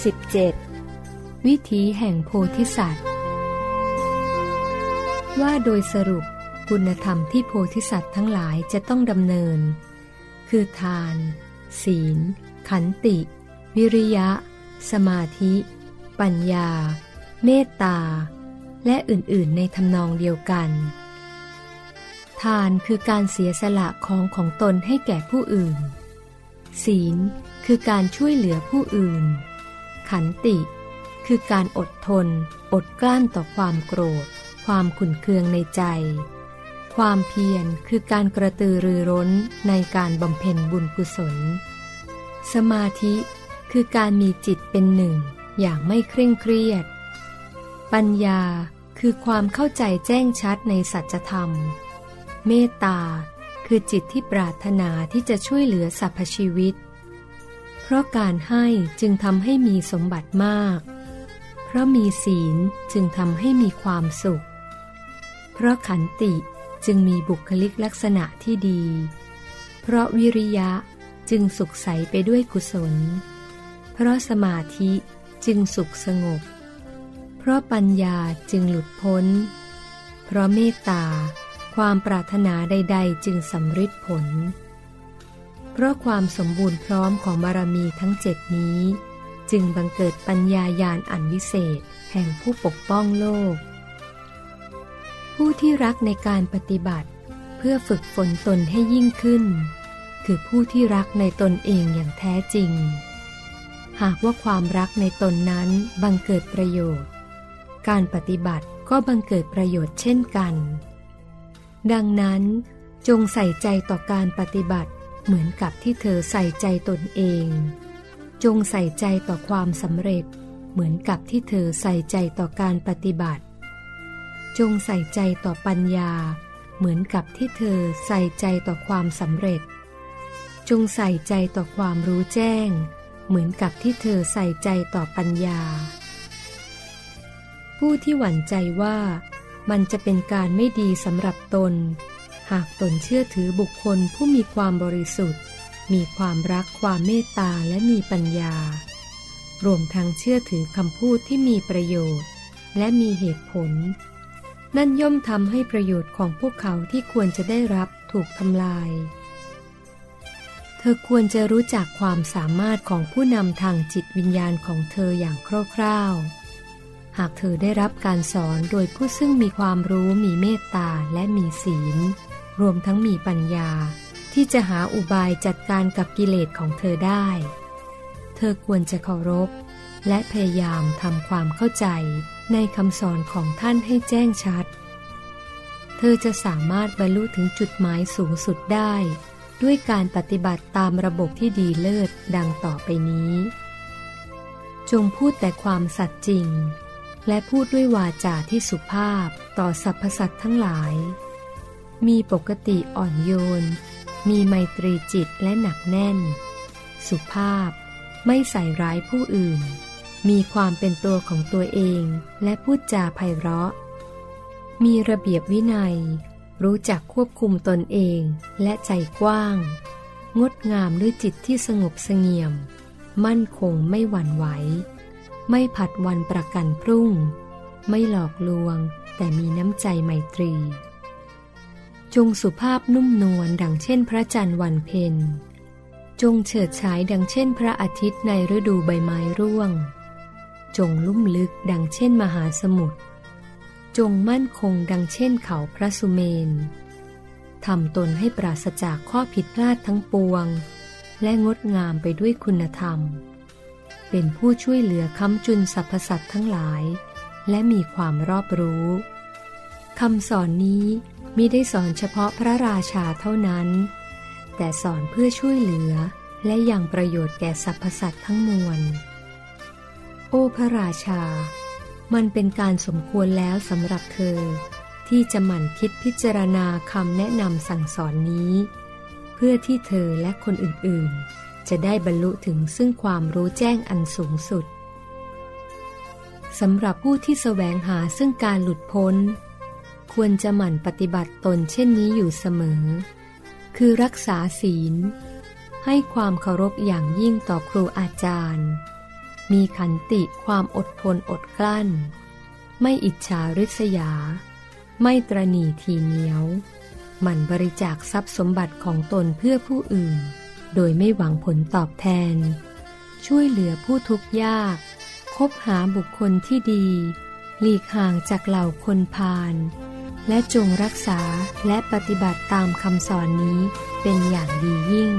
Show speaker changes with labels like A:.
A: 17. วิถีแห่งโพธิสัตว์ ว่าโดยสรุปคุณธรรมที่โพธิสัตว์ทั้งหลายจะต้องดำเนิน คือทาน ศีล ขันติ วิริยะ สมาธิ ปัญญา เมตตา และอื่นๆในทำนองเดียวกัน ทานคือการเสียสละของของตนให้แก่ผู้อื่น ศีลคือการช่วยเหลือผู้อื่น ขันติ คือการอดทน อดกลั้นต่อความโกรธ ความขุ่นเคืองในใจ ความเพียรคือการกระตือรือร้นในการบำเพ็ญบุญกุศล สมาธิคือการมีจิตเป็นหนึ่ง อย่างไม่เคร่งเครียด ปัญญาคือความเข้าใจแจ้งชัดในสัจธรรม เมตตาคือจิตที่ปรารถนาที่จะช่วยเหลือสรรพชีวิต ราะการให้จึงทำให้มีสมบัติมาก เพราะมีศีลจึงทำให้มีความสุข เพราะขันติจึงมีบุคลิกลักษณะที่ดี เพราะวิริยะจึงสุขใสไปด้วยกุศล เพราะสมาธิจึงสุขสงบ เพราะปัญญาจึงหลุดพ้น เพราะเมตตา ความปรารถนาใด ๆ จึงสำฤทธิ์ผล ราะความสมบูรณ์พร้อมของบารมีทั้งเจ็ดนี้ จึงบังเกิดปัญญายาณอันวิเศษ แห่งผู้ปกป้องโลก ผู้ที่รักในการปฏิบัติ เพื่อฝึกฝนตนให้ยิ่งขึ้น คือผู้ที่รักในตนเองอย่างแท้จริง หากว่าความรักในตนนั้นบังเกิดประโยชน์ การปฏิบัติก็บังเกิดประโยชน์เช่นกัน ดังนั้นจงใส่ใจต่อการปฏิบัติ เหมือนกับที่เธอใส่ใจตนเอง จงใส่ใจต่อความสำเร็จ เหมือนกับที่เธอใส่ใจต่อการปฏิบัติ จงใส่ใจต่อปัญญา เหมือนกับที่เธอใส่ใจต่อความสำเร็จ จงใส่ใจต่อความรู้แจ้ง เหมือนกับที่เธอใส่ใจต่อปัญญา ผู้ที่หวั่นใจว่ามันจะเป็นการไม่ดีสำหรับตน หากตนเชื่อถือบุคคลผู้มีความบริสุทธิ์ มีความรักความเมตตาและมีปัญญา รวมทั้งเชื่อถือคำพูดที่มีประโยชน์ และมีเหตุผล นั่นย่อมทำให้ประโยชน์ของพวกเขาที่ควรจะได้รับถูกทำลาย เธอควรจะรู้จักความสามารถของผู้นำทางจิตวิญญาณของเธออย่างคร่าวๆหากเธอได้รับการสอนโดยผู้ซึ่งมีความรู้มีเมตตาและมีศีล รวมทั้งมีปัญญา ที่จะหาอุบายจัดการกับกิเลสของเธอได้ เธอควรจะเคารพ และพยายามทำความเข้าใจในคำสอนของท่านให้แจ้งชัด เธอจะสามารถบรรลุถึงจุดหมายสูงสุดได้ ด้วยการปฏิบัติตามระบบที่ดีเลิศดังต่อไปนี้ จงพูดแต่ความสัตย์จริง และพูดด้วยวาจาที่สุภาพต่อสรรพสัตว์ทั้งหลาย มีปกติอ่อนโยน มีไมตรีจิตและหนักแน่น สุภาพ ไม่ใส่ร้ายผู้อื่น มีความเป็นตัวของตัวเองและพูดจาไพเราะ มีระเบียบวินัย รู้จักควบคุมตนเองและใจกว้าง งดงามด้วยจิตที่สงบเสงี่ยม มั่นคงไม่หวั่นไหว ไม่ผัดวันประกันพรุ่ง ไม่หลอกลวง แต่มีน้ำใจไมตรี จงสุภาพนุ่มนวลดังเช่นพระจันทร์วันเพ็ญ จงเฉิดฉายดังเช่นพระอาทิตย์ในฤดูใบไม้ร่วง จงลุ่มลึกดังเช่นมหาสมุทร จงมั่นคงดังเช่นเขาพระสุเมน ทำตนให้ปราศจากข้อผิดพลาดทั้งปวง และงดงามไปด้วยคุณธรรม เป็นผู้ช่วยเหลือค้ำจุนสรรพสัตว์ทั้งหลาย และมีความรอบรู้คำสอนนี้ มิได้สอนเฉพาะพระราชาเท่านั้น แต่สอนเพื่อช่วยเหลือและอยังประโยชน์แก่สรรพสัตว์ทั้งมวล โอ้พระราชา มันเป็นการสมควรแล้วสำหรับเธอ ที่จะหมั่นคิดพิจารณาคำแนะนำสั่งสอนนี้ เพื่อที่เธอและคนอื่นๆ จะได้บรรลุถึงซึ่งความรู้แจ้งอันสูงสุดสำหรับผู้ที่แสวงหาซึ่งการหลุดพ้น ควรจะหมั่นปฏิบัติตนเช่นนี้อยู่เสมอ คือรักษาศีล ให้ความเคารพอย่างยิ่งต่อครูอาจารย์ มีขันติความอดทนอดกลั้น ไม่อิจฉาริษยา ไม่ตรณีทีเหนียว หมั่นบริจาคทรัพย์สมบัติของตนเพื่อผู้อื่น โดยไม่หวังผลตอบแทน ช่วยเหลือผู้ทุกข์ยาก คบหาบุคคลที่ดีหลีกห่างจากเหล่าคนพาล และจงรักษาและปฏิบัติตามคำสอนนี้เป็นอย่างดียิ่ง